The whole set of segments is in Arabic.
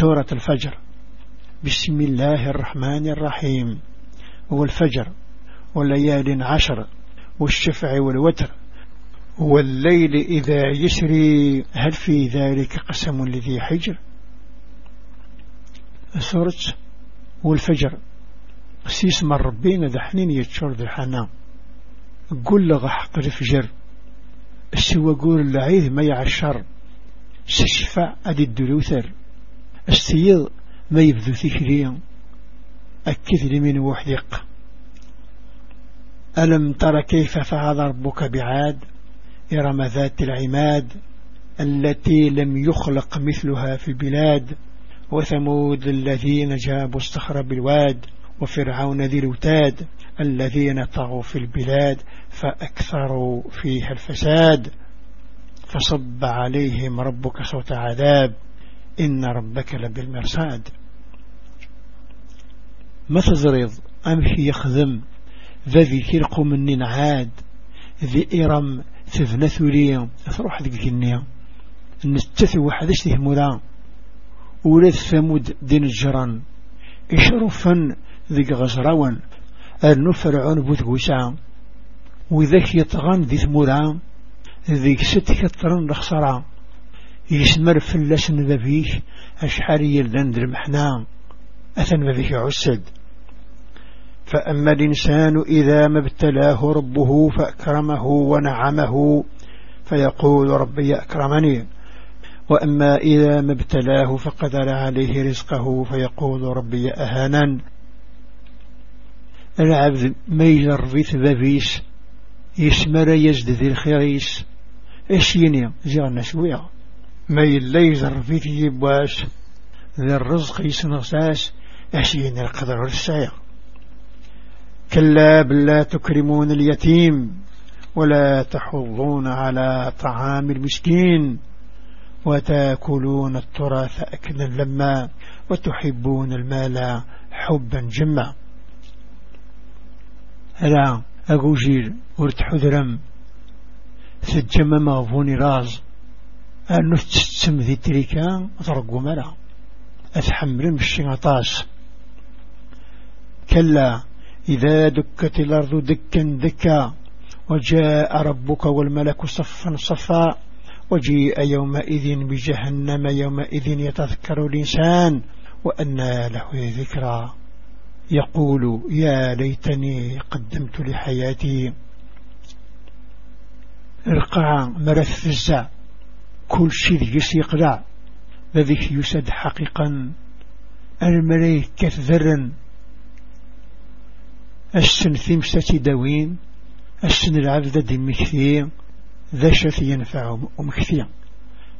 سورة الفجر. بسم الله الرحمن الرحيم. والفجر والليال عشر والشفع والوتر والليل إذا يسري. هل في ذلك قسم لذي حجر؟ سورة والفجر. سيس من ربين ذا حنين يتشور ذا حنا قل لغا حق الفجر السوى قول العيد ما يعشر. سشفع أدي الدلوثر. السيض ما يبذو ثكريا أكد لمن وحدق ألم تر كيف فعل ربك بعاد؟ إرم ذات العماد التي لم يخلق مثلها في البلاد. وثمود الذين جابوا الصخر بالواد. وفرعون ذي الوتاد الذين طغوا في البلاد. فأكثروا فيها الفساد. فصب عليهم ربك صوت عذاب. إن ربك لبالمرصاد. ما تزريض أمشي يخدم ذا ذكرق من عاد ذي إرم تذنى ثوليا تروح ذيك النية نستثي واحد اشته مولا ولاد ثمود دين الجران. إشرفا ذيك غزراوان أرنو فرعون بوثقوسا وذاك يطغان ذي ثمولا. ذيك ست كترن لخسرا يسمر فلسن ذبيك أشحال يلدن المحنا أثن ذبيك عسد. فأما الإنسان إذا ما ابتلاه ربه فأكرمه ونعمه فيقول ربي أكرمني وأما إذا ما ابتلاه فقدر عليه رزقه فيقول ربي أهانا العبد ما يجربي ثبابيس يسمر يزد ذي الخيريس إيش يني زيغنا شوية. ما يلا يجربي تجيبواش ذي الرزق يسنغساس إيش يني القدر السايق كلا بل لا تكرمون اليتيم ولا تحضون على طعام المسكين. وتأكلون التراث أكلا لما وتحبون المال حبا جما. لا أقوجير ورتحذرم سجم مغفوني راز أنه تستم ذي تريكا أترقوا ملا أتحمل مشي عطاس. كلا إذا دكت الأرض دكا دكا وجاء ربك والملك صفا صفا وجيء يومئذ بجهنم يومئذ يتذكر الإنسان وأنى له ذكرى. يقول يا ليتني قدمت لحياتي. القاع مرث الزع كل شيء يسيقلع بذيك يسد حقيقا. الملائكة ذرا السن ثمسة دوين السن العبد دي مكثير ذا شث ينفع ومكثير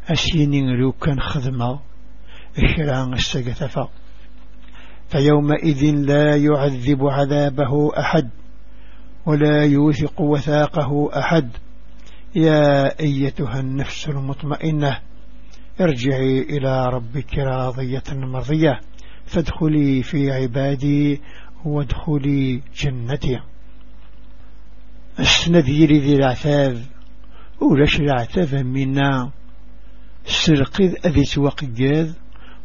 أسيني لو كان خدمة. إشران السقثفة فيومئذ لا يعذب عذابه أحد. ولا يوثق وثاقه أحد. يا أيتها النفس المطمئنة ارجعي إلى ربك راضية مرضية. فادخلي في عبادي وادخلي جنتي. السندير ذي العتاب ولاش العتاب منا؟ السرقذ أذي سوقجاذ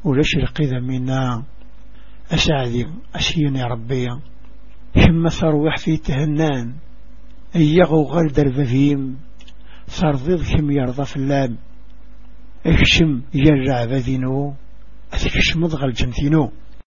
ولاش القذ منا؟ أسعدي أسيني ربي. حما ثروح في تهنان. أيغو غلد البذيم صرضيض كم يرضى اللام. اكشم يرع بذينو أتكشم ضغل جنتينو